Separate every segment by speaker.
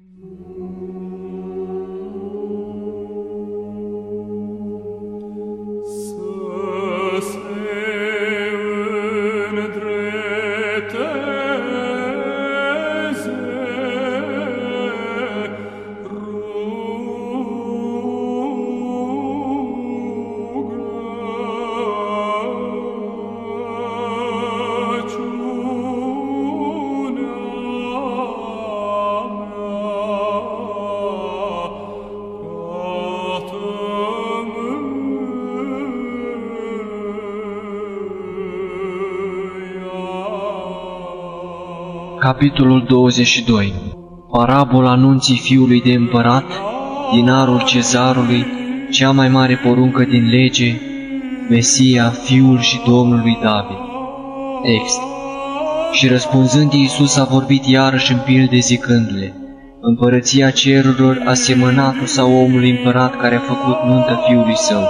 Speaker 1: Mm-hmm. Capitolul 22 Parabola anunții fiului de împărat, dinarul cezarului, cea mai mare poruncă din lege, Mesia, fiul și Domnului David. Text. Și răspunzând Iisus a vorbit iarăși în pilde zicându-le, Împărăția cerurilor a semănatul sau omului împărat care a făcut nuntă fiului său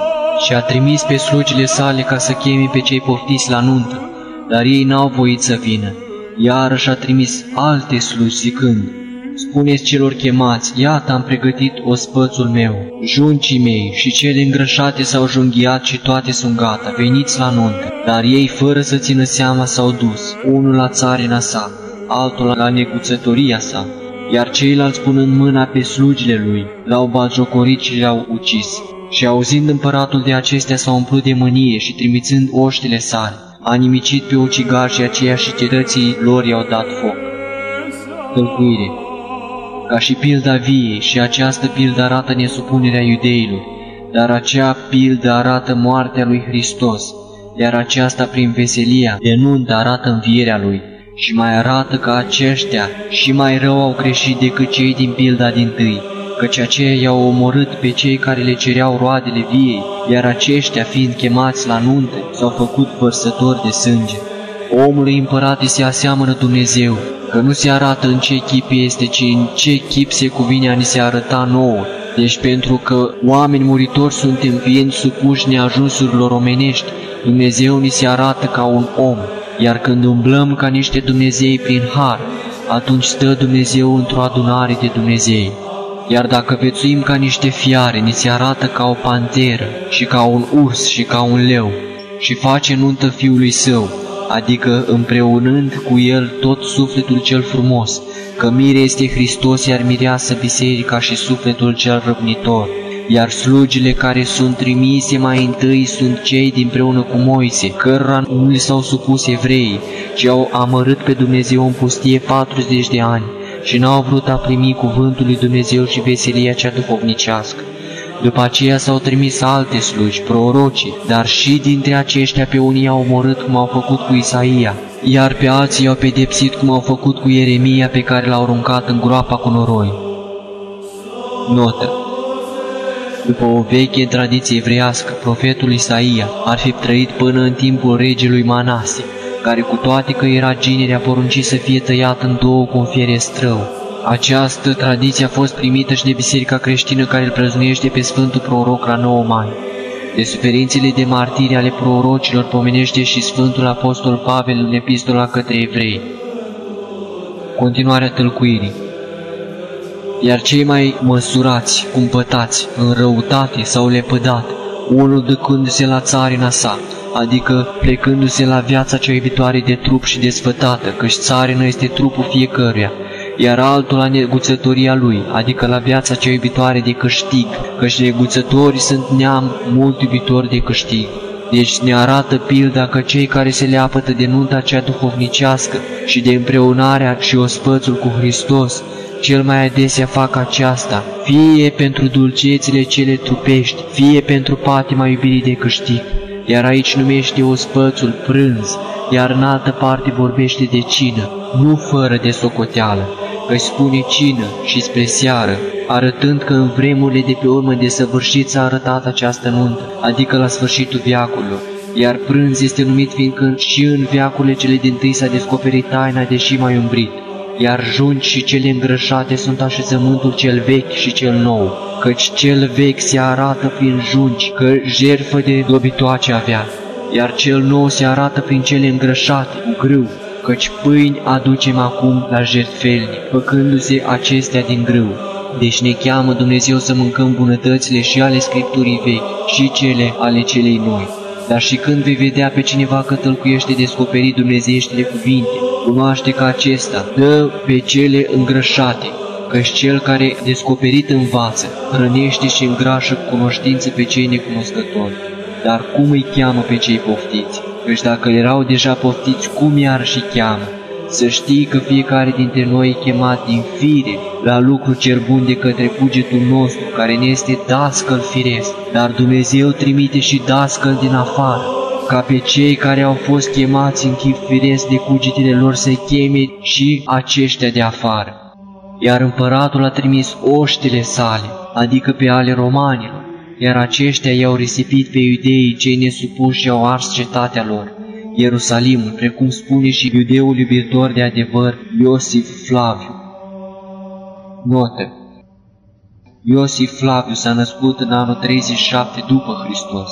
Speaker 1: și a trimis pe slugile sale ca să cheme pe cei poftiți la nuntă, dar ei n-au voit să vină iarăși a trimis alte slugi zicând, Spuneți celor chemați, iată am pregătit ospățul meu, juncii mei și cele îngrășate s-au junghiat și toate sunt gata, veniți la nuntă. Dar ei, fără să țină seama, s-au dus, unul la țarina sa, altul la neguțătoria sa, iar ceilalți punând mâna pe slugile lui, l-au batjocorit și le-au ucis. Și auzind împăratul de acestea s-a umplut de mânie și trimițând oștile sale, a nimicit pe ucigași și aceia și cetății lor i-au dat foc. Tălcuire Ca și pilda viei și această pildă arată nesupunerea iudeilor, dar acea pildă arată moartea lui Hristos, iar aceasta prin veselia de nuntă arată învierea lui și mai arată că aceștia și mai rău au greșit decât cei din pilda din tâi, căci aceia i-au omorât pe cei care le cereau roadele viei, iar aceștia, fiind chemați la nuntă, s-au făcut vărsători de sânge. Omului împărat se aseamănă Dumnezeu, că nu se arată în ce chip este, ci în ce chip se cuvine a ni se arăta nouă. Deci pentru că oameni muritori suntem fiind supuși neajunsurilor omenești, Dumnezeu ni se arată ca un om, iar când umblăm ca niște Dumnezei prin har, atunci stă Dumnezeu într-o adunare de Dumnezei. Iar dacă vețuim ca niște fiare, ni se arată ca o panteră și ca un urs și ca un leu și face nuntă fiului său, adică împreunând cu el tot sufletul cel frumos, că mire este Hristos, iar mireasă biserica și sufletul cel răbnitor. Iar slugile care sunt trimise mai întâi sunt cei dinpreună cu Moise, cărora nu li s-au supus evrei, ci au amărât pe Dumnezeu în pustie 40 de ani și n-au vrut a primi cuvântul lui Dumnezeu și veselia cea duhovnicească. După aceea s-au trimis alte slugi, prorocii, dar și dintre aceștia pe unii au omorât cum au făcut cu Isaia, iar pe alții i-au pedepsit cum au făcut cu Ieremia pe care l-au aruncat în groapa cu noroi. Notă După o veche tradiție evreiască, profetul Isaia ar fi trăit până în timpul regelui Manase, care cu toate că era ginere a poruncit să fie tăiat în două cu un fier strău. Această tradiție a fost primită și de biserica creștină care îl prăznuiește pe Sfântul Proroc la 9 mai. De suferințele de martiri ale prorocilor pomenește și Sfântul Apostol Pavel în epistola către evrei. Continuarea tâlcuirii Iar cei mai măsurați, cumpătați, în răutate sau lepădat, unul dăcându-se la țarina sa, adică plecându-se la viața cea iubitoare de trup și desfătată, căci țarină este trupul fiecăruia, iar altul la neguțătoria lui, adică la viața cea iubitoare de câștig, căci neguțătorii sunt neam mult iubitori de câștig. Deci ne arată pilda că cei care se leapătă de nunta cea duhovnicească și de împreunarea și ospățul cu Hristos, cel mai adesea fac aceasta, fie pentru dulcețile cele trupești, fie pentru patima iubirii de câștig iar aici numește ospățul prânz, iar în altă parte vorbește de cină, nu fără de socoteală, că spune cină și spre seară, arătând că în vremurile de pe urmă de săvârșit s-a arătat această nuntă, adică la sfârșitul viacurilor. Iar prânz este numit fiindcă și în viacurile cele din tâi s-a descoperit taina deși mai umbrit. Iar junci și cele îngrășate sunt așezământul cel vechi și cel nou, căci cel vechi se arată prin junci, că jertfă de dobitoace avea, iar cel nou se arată prin cele îngrășate, cu grâu, căci pâini aducem acum la jertfelnic, făcându-se acestea din grâu. Deci ne cheamă Dumnezeu să mâncăm bunătățile și ale Scripturii vechi și cele ale celei noi. Dar și când vei vedea pe cineva că tălcuiește descoperit dumnezeieștile cuvinte, cunoaște că acesta dă pe cele îngrășate, căci cel care descoperit învață, hrănește și îngrașă cu cunoștință pe cei necunoscători. Dar cum îi cheamă pe cei poftiți? Căci dacă erau deja poftiți, cum iar și cheamă? Să știi că fiecare dintre noi e chemat din fire la lucru cel bun de către cugetul nostru, care ne este dascăl firesc, dar Dumnezeu trimite și dascăl din afară, ca pe cei care au fost chemați în chip firesc de cugetele lor să cheme și aceștia de afară. Iar împăratul a trimis oștile sale, adică pe ale romanilor, iar aceștia i-au risipit pe iudeii cei nesupuși și au ars cetatea lor, Ierusalimul, precum spune și iudeul iubitor de adevăr Iosif Flaviu. Notă Iosif Flaviu s-a născut în anul 37 după Hristos.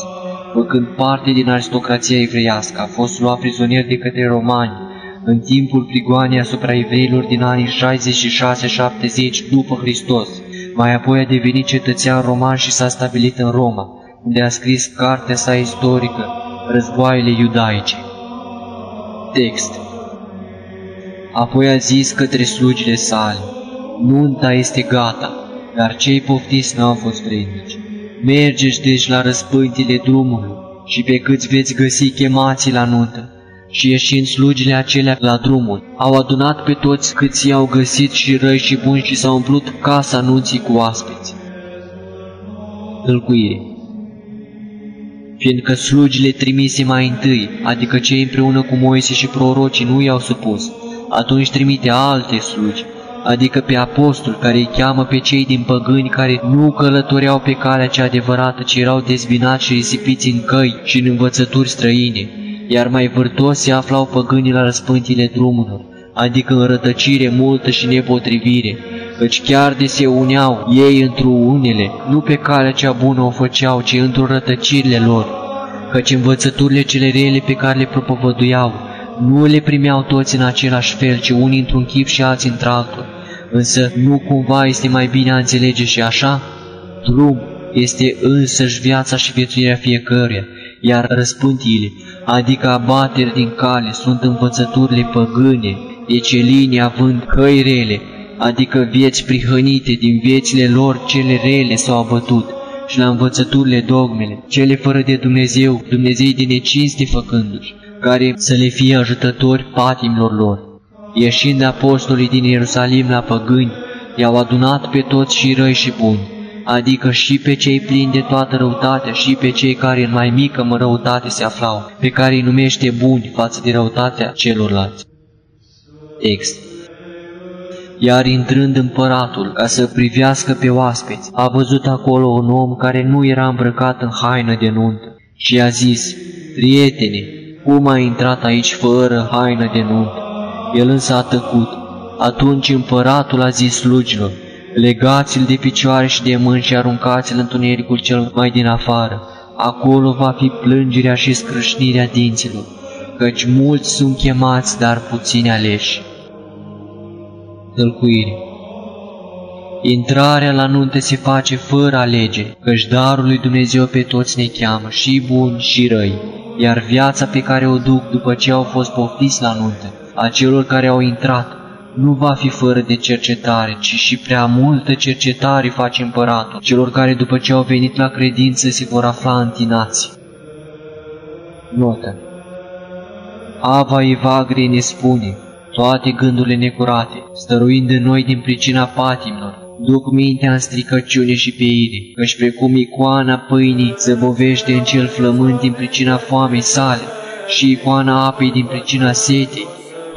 Speaker 1: Făcând parte din aristocrația evreiască, a fost luat prizonier de către romani în timpul prigoanei asupra evreilor din anii 66-70 după Hristos. Mai apoi a devenit cetățean roman și s-a stabilit în Roma, unde a scris cartea sa istorică, Războaiele iudaice. Text Apoi a zis către slugile sale, Nunta este gata, dar cei poftiți n-au fost vrednici. Mergeți deci la răspântile drumului și pe câți veți găsi chemații la nuntă. Și ieșind slugile acelea la drumul, au adunat pe toți câți i-au găsit și răi și buni și s-au umplut casa nunții cu aspeți. Tâlcuire Fiindcă slugile trimise mai întâi, adică cei împreună cu Moise și prorocii nu i-au supus, atunci trimite alte slugi, adică pe apostol care îi cheamă pe cei din păgâni care nu călătoreau pe calea cea adevărată, ci erau dezbinați și risipiți în căi și în învățături străine, iar mai vârtos se aflau păgânii la răspântile drumurilor, adică în rătăcire multă și nepotrivire, căci chiar de se uneau ei într-o unele, nu pe calea cea bună o făceau, ci într-o rătăcirile lor, căci învățăturile cele rele pe care le propovăduiau, nu le primeau toți în același fel, ci unii într-un chip și alții într-altul. Însă nu cumva este mai bine a înțelege și așa? Drum este însăși viața și viețuirea fiecăruia, iar răspântiile, adică abateri din cale, sunt învățăturile păgâne, de ce linii având căi rele, adică vieți prihănite din viețile lor cele rele s-au abătut, și la învățăturile dogmele, cele fără de Dumnezeu, Dumnezei de necinste făcându-și, care să le fie ajutători patimilor lor. Ieșind apostolii din Ierusalim la păgâni, i-au adunat pe toți și răi și buni, adică și pe cei plini de toată răutatea și pe cei care în mai mică mă răutate se aflau, pe care îi numește buni față de răutatea celorlalți. Text iar intrând împăratul ca să privească pe oaspeți, a văzut acolo un om care nu era îmbrăcat în haină de nuntă și a zis, Prietene, cum ai intrat aici fără haină de nuntă? El însă a tăcut. Atunci împăratul a zis slugilor, legați-l de picioare și de mâini și aruncați-l în tunericul cel mai din afară. Acolo va fi plângerea și scrâșnirea dinților, căci mulți sunt chemați, dar puțini aleși. Tălcuire Intrarea la nuntă se face fără alegere, căci darul lui Dumnezeu pe toți ne cheamă, și buni și răi, iar viața pe care o duc după ce au fost poftiți la nuntă, a celor care au intrat, nu va fi fără de cercetare, ci și prea multă cercetare face împăratul, celor care după ce au venit la credință se vor afla întinați. Notă Ava Evagrie ne spune, toate gândurile necurate, stăruind în noi din pricina patimilor, duc mintea în stricăciune și pe ide, căci precum icoana pâinii zăbovește în cel flământ din pricina foamei sale și icoana apei din pricina setei,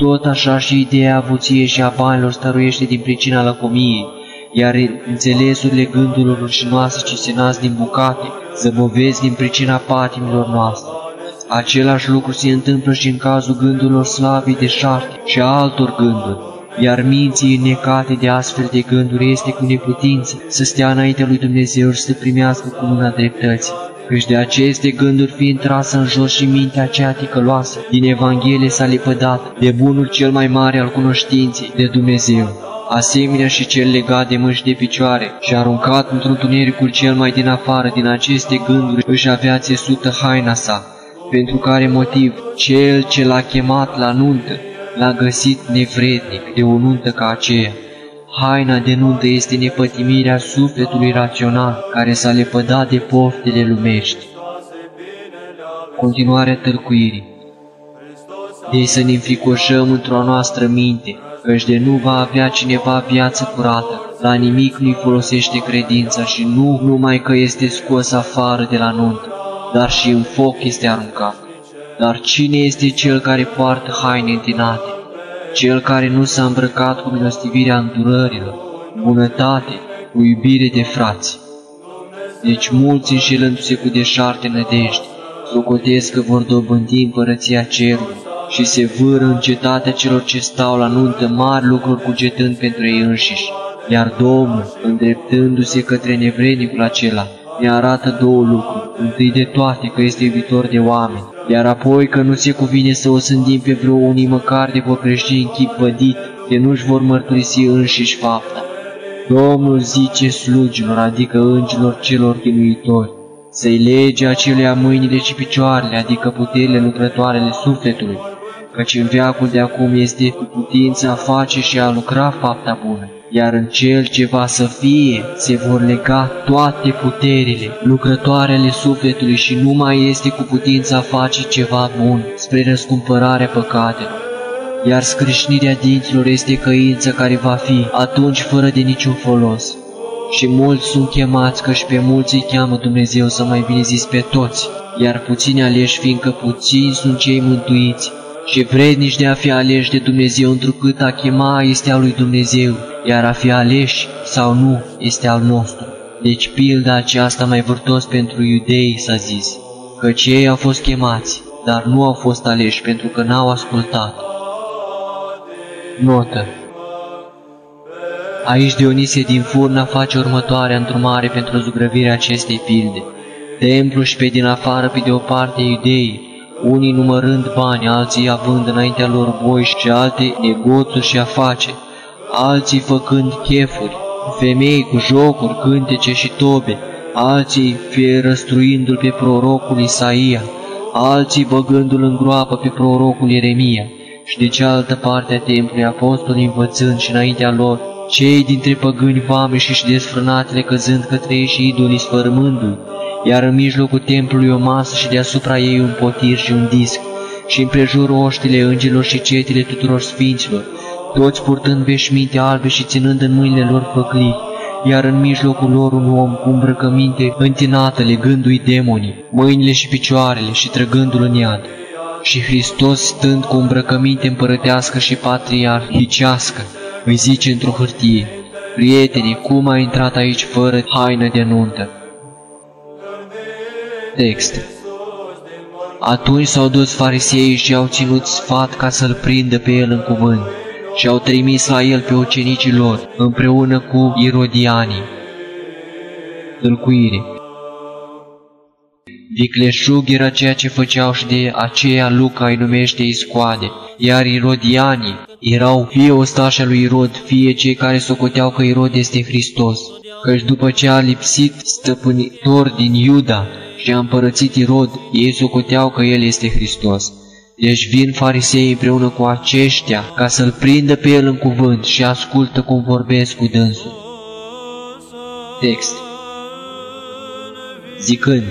Speaker 1: tot așa și ideea avuției și a banilor stăruiește din pricina lăcomiei, iar înțelesurile gândurilor rușinoase ce se nasc din bucate, zăbovesc din pricina patimilor noastre. Același lucru se întâmplă și în cazul gândurilor slavii de șarte și a altor gânduri, iar minții înnecate de astfel de gânduri este cu neputință să stea înaintea lui Dumnezeu și să primească cu luna dreptății, căci de aceste gânduri fiind trasă în jos și mintea aceea ticăloasă, din Evanghelie s-a lepădat de bunul cel mai mare al cunoștinței de Dumnezeu, asemenea și cel legat de mâși de picioare și aruncat într-un tunericul cel mai din afară din aceste gânduri își avea țesută haina sa, pentru care motiv cel ce l-a chemat la nuntă l-a găsit nevrednic de o nuntă ca aceea. Haina de nuntă este nepătimirea sufletului rațional care s-a lepădat de poftele lumești. Continuarea tălcuirii Deci să ne înfricoșăm într-o noastră minte, căci de nu va avea cineva viață curată, la nimic nu-i folosește credința și nu numai că este scos afară de la nuntă, dar și în foc este aruncat. Dar cine este cel care poartă haine întinate? Cel care nu s-a îmbrăcat cu milostivirea îndurărilor, bunătate, cu iubire de frați. Deci mulți înșelându-se cu deșarte nădejde, socotesc că vor dobândi împărăția cerului și se vâră în cetatea celor ce stau la nuntă mari lucruri cugetând pentru ei înșiși. Iar Domnul, îndreptându-se către nevrednicul acela, ne arată două lucruri. Întâi de toate că este iubitor de oameni, iar apoi că nu se cuvine să o sândim pe vreo unii măcar de vor crește în chip vădit, de nu-și vor mărturisi înșiși fapta. Domnul zice slugilor, adică îngerilor celor chinuitori, să-i lege acelea mâinile și picioarele, adică puterile lucrătoarele sufletului, căci în veacul de acum este cu putință a face și a lucra fapta bună iar în cel ce va să fie se vor lega toate puterile, lucrătoarele sufletului și nu mai este cu putința face ceva bun spre răscumpărarea păcatelor. Iar scrâșnirea dinților este căința care va fi atunci fără de niciun folos. Și mulți sunt chemați, că și pe mulți îi cheamă Dumnezeu să mai bine zis pe toți, iar puțini aleși, fiindcă puțini sunt cei mântuiți, și vrednici de a fi aleși de Dumnezeu, întrucât a chema este al lui Dumnezeu, iar a fi aleși sau nu este al nostru. Deci pilda aceasta mai vârtos pentru iudei s-a zis, că cei au fost chemați, dar nu au fost aleși pentru că n-au ascultat. Notă Aici Dionisie din Furna face următoarea îndrumare pentru zugrăvirea acestei pilde. Templu și pe din afară, pe de o parte, iudeii, unii numărând bani, alții având înaintea lor boi și alte negoțuri și afaceri, alții făcând chefuri, femei cu jocuri, cântece și tobe, alții fie răstruindu-l pe prorocul Isaia, alții băgându-l în groapă pe prorocul Ieremia, și de cealaltă parte a templului apostolii învățând și înaintea lor, cei dintre păgâni vame și desfrânatele căzând către ei și idolii sfărâmându-i, iar în mijlocul templului o masă și deasupra ei un potir și un disc, și împrejur oștile îngerilor și cetile tuturor sfinților, toți purtând veșminte albe și ținând în mâinile lor făclii, iar în mijlocul lor un om cu îmbrăcăminte întinată legându-i demonii, mâinile și picioarele și trăgându-l în iad. Și Hristos, stând cu îmbrăcăminte împărătească și patriarhicească, îi zice într-o hârtie, Prieteni, cum ai intrat aici fără haină de nuntă? Text Atunci s-au dus fariseii și au ținut sfat ca să-l prindă pe el în cuvânt și au trimis la el pe ucenicii lor, împreună cu irodianii. Tâlcuire Vicleșug era ceea ce făceau și de aceea Luca îi numește iscoade, iar irodianii erau fie ostașa lui Irod, fie cei care socoteau că Irod este Hristos, căci după ce a lipsit stăpânitor din Iuda și a împărățit Irod, ei socoteau că el este Hristos. Deci vin farisei împreună cu aceștia ca să-l prindă pe el în cuvânt și ascultă cum vorbesc cu dânsul. Text Zicând,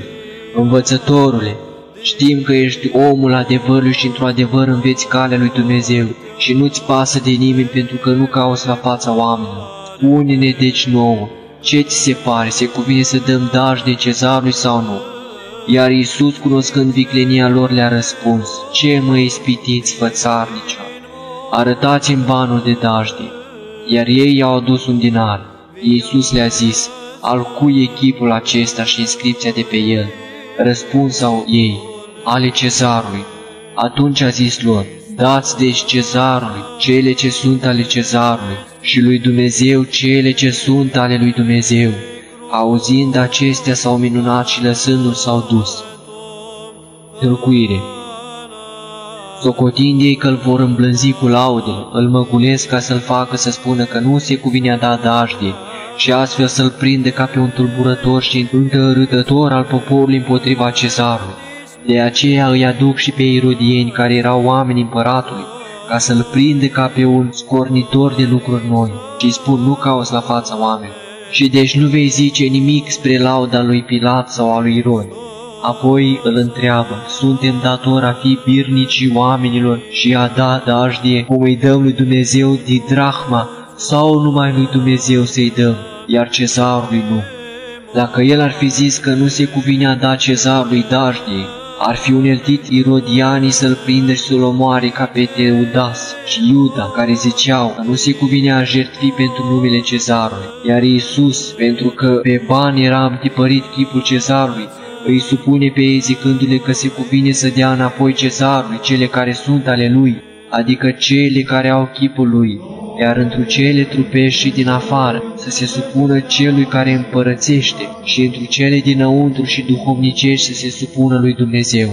Speaker 1: Învățătorule, știm că ești omul adevărului și într-o adevăr înveți calea lui Dumnezeu și nu-ți pasă de nimeni pentru că nu cauți la fața oamenilor. Spune-ne deci nouă, ce ți se pare, se cuvine să dăm daj de cezarului sau nu? Iar Iisus, cunoscând viclenia lor, le-a răspuns, Ce mă ispitiți, fățarnicea? Arătați-mi banul de dajde. Iar ei i-au adus un dinar. Iisus le-a zis, Al cui echipul acesta și inscripția de pe el? Răspuns au ei, ale cezarului. Atunci a zis lor, dați deci cezarului cele ce sunt ale cezarului și lui Dumnezeu cele ce sunt ale lui Dumnezeu Auzind acestea s-au minunat și lăsându-l s-au dus. Tâlcuire Socotind ei că îl vor îmblânzi cu laudele, îl măgulesc ca să-l facă să spună că nu se cuvine a da dajdie și astfel să-l prinde ca pe un tulburător și întărâtător al poporului împotriva cezarului. De aceea îi aduc și pe irodieni care erau oameni împăratului, ca să-l prinde ca pe un scornitor de lucruri noi și îi spun nu cauți la fața oamenilor. Și deci nu vei zice nimic spre lauda lui Pilat sau a lui Irod. Apoi îl întreabă, suntem datori a fi birnicii oamenilor și a da dajdie, cum îi dăm lui Dumnezeu din drahma, sau numai lui Dumnezeu să-i dăm, iar cezarului nu. Dacă el ar fi zis că nu se cuvine a da cezarului dajdie, ar fi uneltit irodianii să-l prindă și să-l omoare ca pe Teudas și Iuda, care ziceau că nu se cuvine a jertfi pentru numele cezarului, iar Iisus, pentru că pe bani era întipărit chipul cezarului, îi supune pe ei zicându-le că se cuvine să dea înapoi cezarului cele care sunt ale lui, adică cele care au chipul lui, iar întru cele trupești și din afară să se supună celui care împărățește și întru cele dinăuntru și duhovnicești să se supună lui Dumnezeu.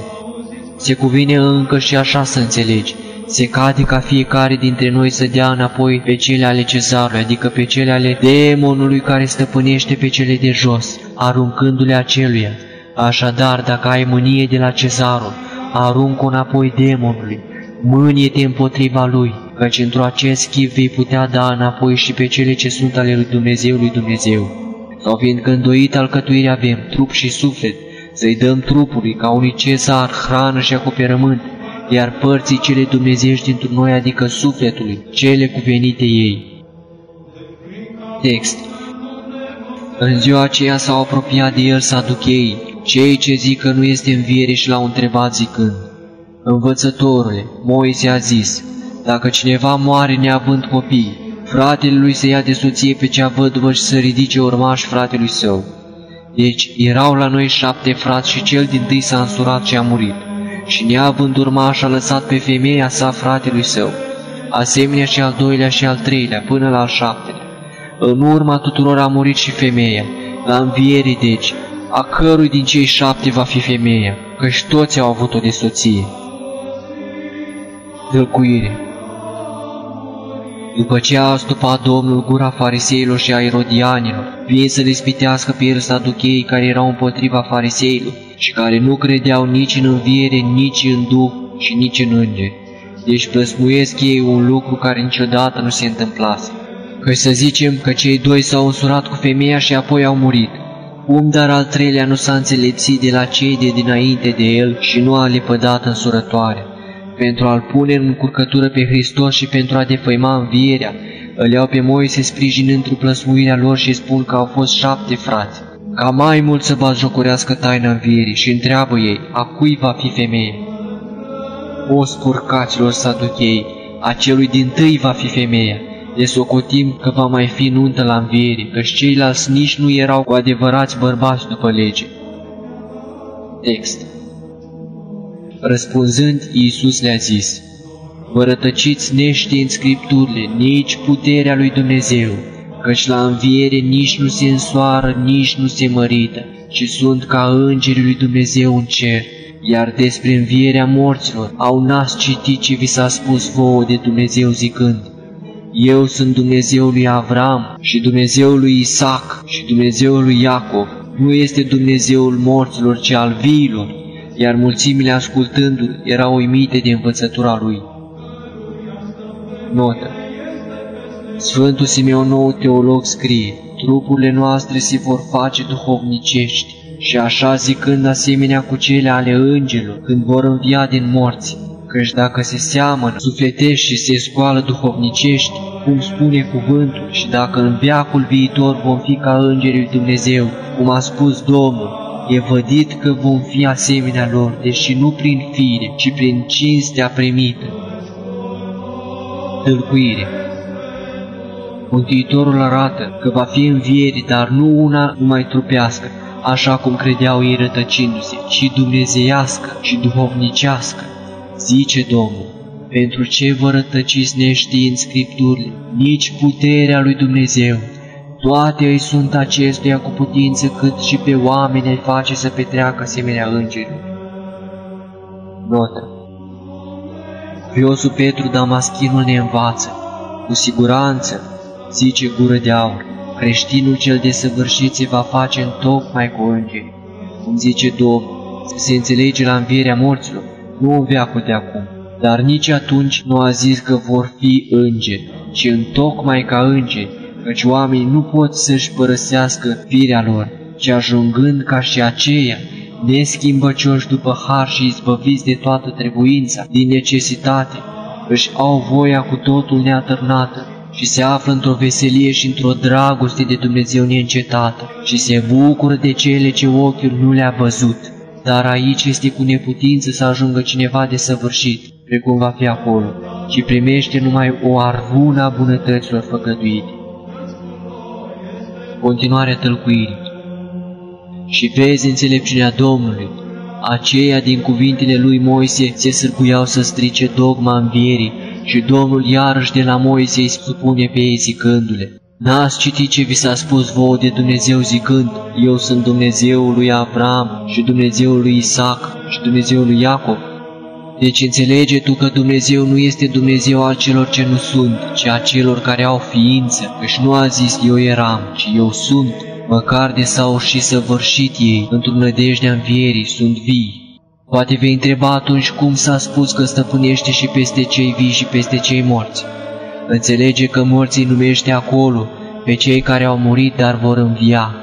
Speaker 1: Se cuvine încă și așa să înțelegi, se cade ca fiecare dintre noi să dea înapoi pe cele ale cezarului, adică pe cele ale demonului care stăpânește pe cele de jos, aruncându-le aceluia. Așadar, dacă ai mânie de la cezarul, aruncă înapoi demonului, mânie-te împotriva lui, căci într-o acest chip vei putea da înapoi și pe cele ce sunt ale lui Dumnezeu lui Dumnezeu. Sau fiindcă îndoit alcătuire avem, trup și suflet, să-i dăm trupului ca unui cezar hrană și acoperământ, iar părții cele dumnezeiești dintr noi, adică sufletului, cele cuvenite ei. Text În ziua aceea s-au apropiat de el să aduc ei, cei ce zic că nu este înviere și l-au întrebat zicând, Învățătorule, Moise a zis, dacă cineva moare neavând copii, fratele lui să ia de soție pe cea văduvă și să ridice urmaș fratelui său. Deci erau la noi șapte frați și cel din tâi s-a însurat și a murit. Și neavând urmaș a lăsat pe femeia sa fratelui său, asemenea și al doilea și al treilea, până la al șaptelea. În urma tuturor a murit și femeia, la înviere deci, a cărui din cei șapte va fi femeia, căci toți au avut-o de soție. Dălcuire după ce a astupat Domnul gura fariseilor și a erodianilor, vin să le spitească pe el saducheii care erau împotriva fariseilor și care nu credeau nici în înviere, nici în Duh și nici în îngeri. Deci plăsmuiesc ei un lucru care niciodată nu se întâmplase. Că să zicem că cei doi s-au însurat cu femeia și apoi au murit. Cum dar al treilea nu s-a înțelepțit de la cei de dinainte de el și nu a lepădat însurătoarea? Pentru a-L pune în încurcătură pe Hristos și pentru a defăima învierea, îl iau pe Moise sprijinând plăsmuirea lor și spun că au fost șapte frați. Ca mai mult să jocurească taina învierii și întreabă ei, a cui va fi femeie? O spurcaților saduchei, acelui din tâi va fi femeia. Le socotim că va mai fi nuntă la înviere, căci ceilalți nici nu erau cu adevărați bărbați după lege. Text Răspunzând, Iisus le-a zis, Vă rătăciți neștiind Scripturile, nici puterea lui Dumnezeu, căci la înviere nici nu se însoară, nici nu se mărită, ci sunt ca îngerii lui Dumnezeu în cer. Iar despre învierea morților au nas citit ce vi s-a spus vouă de Dumnezeu zicând, Eu sunt Dumnezeul lui Avram și Dumnezeul lui Isaac și Dumnezeul lui Iacov, nu este Dumnezeul morților, ci al viilor iar mulțimile ascultându-l erau uimite de învățătura lui. Notă Sfântul Simeon nou teolog scrie, trupurile noastre se vor face duhovnicești și așa zicând asemenea cu cele ale îngelor când vor învia din morți, căci dacă se seamănă sufletești și se scoală duhovnicești, cum spune cuvântul, și dacă în veacul viitor vom fi ca îngerii Dumnezeu, cum a spus Domnul, e vădit că vom fi asemenea lor, deși nu prin fire, ci prin cinstea primită. Tâlcuire Mântuitorul arată că va fi înviere, dar nu una numai trupească, așa cum credeau ei rătăcindu-se, ci dumnezeiască și duhovnicească. Zice Domnul, pentru ce vă rătăciți neștiind Scripturile, nici puterea lui Dumnezeu, toate îi sunt acestuia cu putință cât și pe oameni îi face să petreacă asemenea îngerilor. Notă. Fiosul Petru Damaschinul ne învață, cu siguranță, zice gură de aur, creștinul cel desăvârșit se va face în tocmai cu îngeri, cum zice Domnul, să se înțelege la învierea morților, nu în veacul de acum, dar nici atunci nu a zis că vor fi îngeri, ci în tocmai ca îngeri, căci oamenii nu pot să-și părăsească firea lor, ci ajungând ca și aceia, neschimbăcioși după har și izbăviți de toată trebuința, din necesitate, își au voia cu totul neatârnată și se află într-o veselie și într-o dragoste de Dumnezeu neîncetată și se bucură de cele ce ochiul nu le-a văzut. Dar aici este cu neputință să ajungă cineva de săvârșit, precum va fi acolo, și primește numai o arvună a bunătăților făgăduite. Continuarea tălcuirii Și vezi înțelepciunea Domnului, aceia din cuvintele lui Moise se sârguiau să strice dogma învierii și Domnul iarăși de la Moise îi spune pe ei zicându-le, N-ați citit ce vi s-a spus vouă de Dumnezeu zicând, Eu sunt Dumnezeul lui Avram și Dumnezeul lui Isaac și Dumnezeul lui Iacov? Deci înțelege tu că Dumnezeu nu este Dumnezeu al celor ce nu sunt, ci a celor care au ființă, căci nu a zis eu eram, ci eu sunt, măcar de s-au și săvârșit ei, într-o nădejdea învierii, sunt vii. Poate vei întreba atunci cum s-a spus că stăpânește și peste cei vii și peste cei morți. Înțelege că morții numește acolo pe cei care au murit, dar vor învia.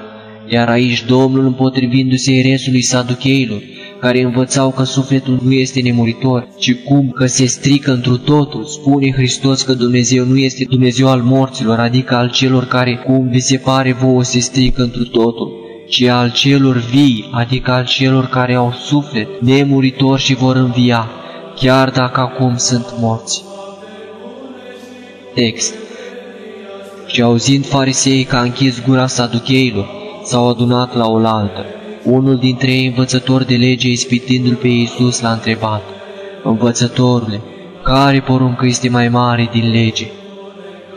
Speaker 1: Iar aici Domnul, împotrivindu-se resului saducheilor, care învățau că sufletul nu este nemuritor, ci cum că se strică întru totul, spune Hristos că Dumnezeu nu este Dumnezeu al morților, adică al celor care, cum vi se pare vouă, se strică întru totul, ci al celor vii, adică al celor care au suflet nemuritor și vor învia, chiar dacă acum sunt morți. Text Și auzind fariseii că a închis gura saducheilor, s-au adunat la oaltă. Unul dintre ei, învățător de lege, ispitindu-l pe Iisus, l-a întrebat, Învățătorule, care poruncă este mai mare din lege?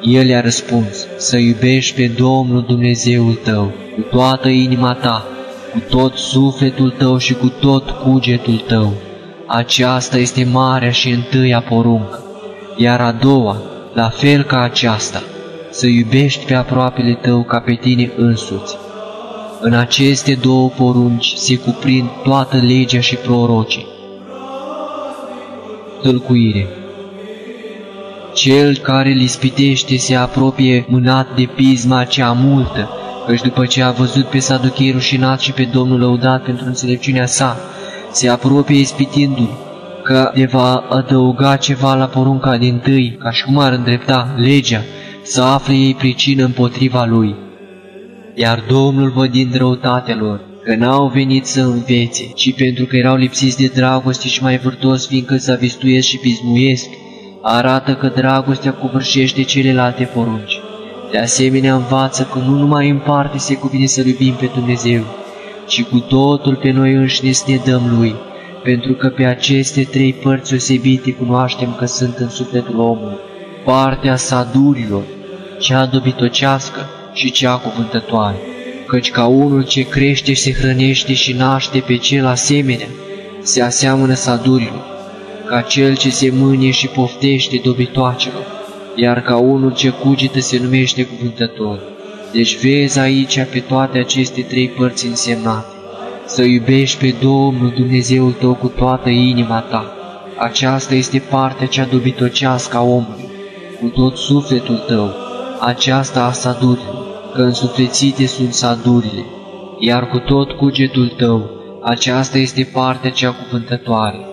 Speaker 1: El i-a răspuns, să iubești pe Domnul Dumnezeul tău, cu toată inima ta, cu tot sufletul tău și cu tot cugetul tău. Aceasta este marea și întâia poruncă, iar a doua, la fel ca aceasta, să iubești pe aproapele tău ca pe tine însuți. În aceste două porunci se cuprind toată legea și prorocii. Tălcuire Cel care îl ispitește se apropie mânat de pisma cea multă, căci după ce a văzut pe Saduchei rușinat și pe Domnul lăudat pentru înțelepciunea sa, se apropie ispitindu-l, că de va adăuga ceva la porunca din tâi, ca și cum ar îndrepta legea, să afle ei pricină împotriva lui. Iar Domnul vădind răutatea lor, că n-au venit să învețe, ci pentru că erau lipsiți de dragoste și mai vârtos fiindcă să vistuiesc și pismuiesc, arată că dragostea covârșește celelalte porunci. De asemenea învață că nu numai în parte se cuvine să iubim pe Dumnezeu, ci cu totul pe noi înșine să ne dăm Lui, pentru că pe aceste trei părți osebite cunoaștem că sunt în sufletul omului, partea sadurilor, cea dobitocească, și cea cuvântătoare, căci ca unul ce crește și se hrănește și naște pe cel asemenea, se aseamănă sadurilor, ca cel ce se mânie și poftește dobitoacelor, iar ca unul ce cugită se numește cuvântător. Deci vezi aici pe toate aceste trei părți însemnate, să iubești pe Domnul Dumnezeul tău cu toată inima ta. Aceasta este partea cea dobitocească a omului, cu tot sufletul tău, aceasta a sadurilor că însuflețite sunt sadurile, iar cu tot cugetul tău, aceasta este partea cea cuvântătoare.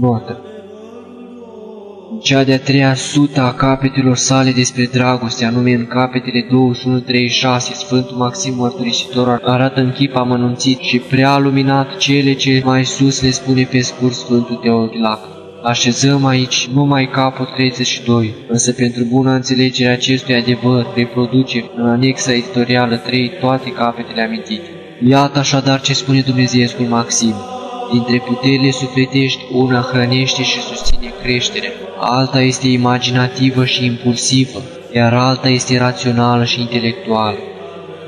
Speaker 1: Notă cea de-a treia sută a capetelor sale despre dragoste, anume în capetele 21-36, Sfântul Maxim Mărturisitor arată în chip amănunțit și prea luminat cele ce mai sus le spune pe scurt Sfântul Teodilac. Așezăm aici numai capul 32, însă pentru bună înțelegere acestui adevăr reproduce în anexa editorială 3 toate capetele amintite. Iată așadar ce spune Dumnezeescul Maxim. Dintre puterile sufletești, una hrănește și susține creșterea, alta este imaginativă și impulsivă, iar alta este rațională și intelectuală.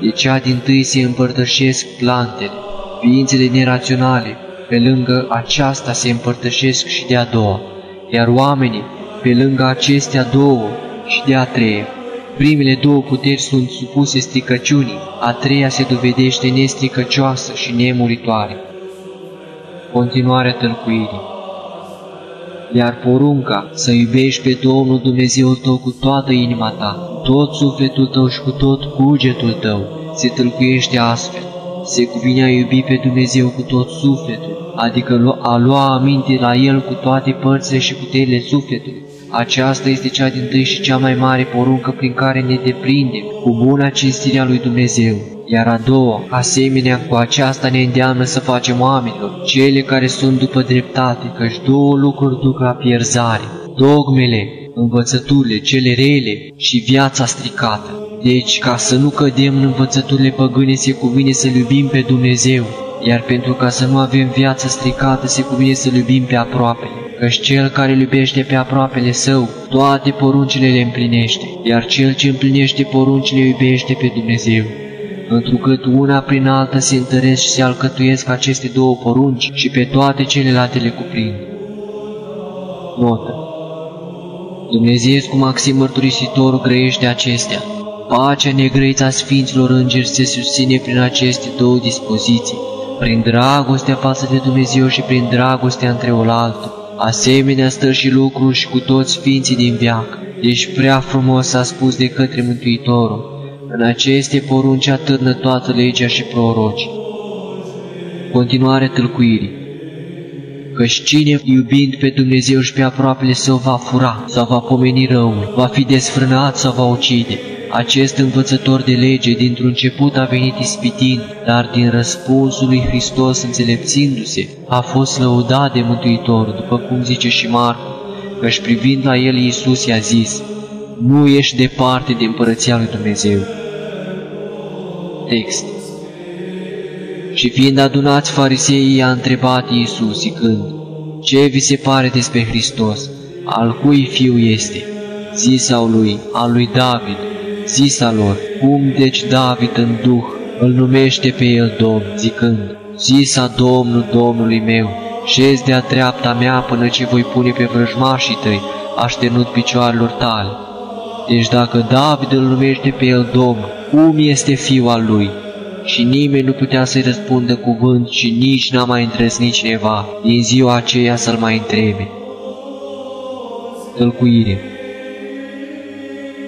Speaker 1: De cea din tâi se împărtășesc plantele, ființele neraționale, pe lângă aceasta se împărtășesc și de a doua, iar oamenii, pe lângă acestea două și de a treia. Primele două puteri sunt supuse stricăciunii, a treia se dovedește nestricăcioasă și nemuritoare. Continuarea tălcuirii iar porunca să iubești pe Domnul Dumnezeu tău cu toată inima ta, cu tot sufletul tău și cu tot cugetul tău, se tâlcuiește astfel. Se cuvine a iubi pe Dumnezeu cu tot sufletul, adică a lua aminte la El cu toate părțile și puterile sufletului. Aceasta este cea din tâi și cea mai mare poruncă prin care ne deprindem cu buna cinstirea lui Dumnezeu iar a doua, asemenea cu aceasta ne îndeamnă să facem oamenilor, cele care sunt după dreptate, căci două lucruri duc la pierzare, dogmele, învățăturile cele rele și viața stricată. Deci, ca să nu cădem în învățăturile păgâne, se cuvine să iubim pe Dumnezeu, iar pentru ca să nu avem viață stricată, se cuvine să iubim pe aproape. Căci cel care iubește pe aproapele său, toate poruncile le împlinește, iar cel ce împlinește poruncile iubește pe Dumnezeu întrucât una prin alta se întăresc și se alcătuiesc aceste două porunci și pe toate celelalte le cuprind. Notă Dumnezeu cu Maxim Mărturisitorul grăiește acestea. Pacea negrăită a Sfinților Îngeri se susține prin aceste două dispoziții, prin dragostea față de Dumnezeu și prin dragostea între oaltă. Asemenea stă și lucrul și cu toți Sfinții din viață. Deci prea frumos a spus de către Mântuitorul, în aceste porunci atârnă toată legea și proroci. Continuare tâlcuirii Căci cine, iubind pe Dumnezeu și pe aproapele său, va fura sau va pomeni răul, va fi desfrânat sau va ucide. Acest învățător de lege dintr-un început a venit ispitind, dar din răspunsul lui Hristos înțelepțindu-se, a fost lăudat de Mântuitor, după cum zice și Marcu, căci privind la el Iisus i-a zis, nu ești departe de împărăția lui Dumnezeu. Text Și fiind adunați fariseii, i-a întrebat Iisus, zicând, Ce vi se pare despre Hristos? Al cui fiu este? Zisau lui, al lui David. Zisa lor, cum deci David în duh îl numește pe el Domn, zicând, Zisa Domnul Domnului meu, șezi de-a treapta mea până ce voi pune pe vrăjmașii tăi, aștenut picioarelor tale. Deci dacă David îl numește pe el Domn, cum este fiul al lui? Și nimeni nu putea să-i răspundă cuvânt și nici n-a mai îndrăznit cineva din ziua aceea să-l mai întrebe. Tălcuire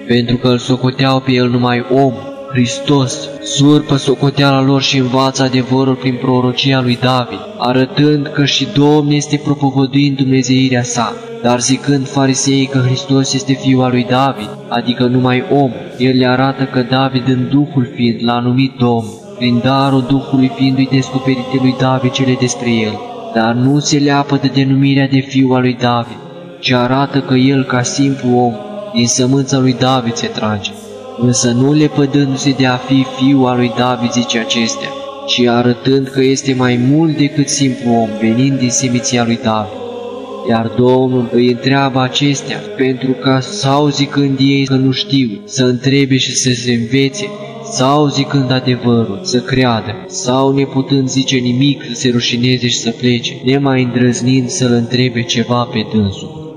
Speaker 1: Pentru că îl socoteau pe el numai om, Hristos surpă socoteala lor și învață adevărul prin prorocia lui David, arătând că și Domn este propovăduind Dumnezeirea sa, dar zicând fariseii că Hristos este fiul al lui David, adică numai om, el le arată că David în Duhul fiind l-a numit Domn, prin darul Duhului fiindu-i descoperite lui David cele despre el, dar nu se leapă de denumirea de fiu al lui David, ci arată că el, ca simplu om, din sămânța lui David se trage. Însă nu lepădându-se de a fi fiul al lui David zice acestea, ci arătând că este mai mult decât simplu om, venind din seminția lui David. Iar Domnul îi întreabă acestea, pentru ca sau zicând ei că nu știu, să întrebe și să se învețe, sau zicând adevărul, să creadă, sau neputând zice nimic, să se rușineze și să plece, nemai îndrăznind să-l întrebe ceva pe dânsul.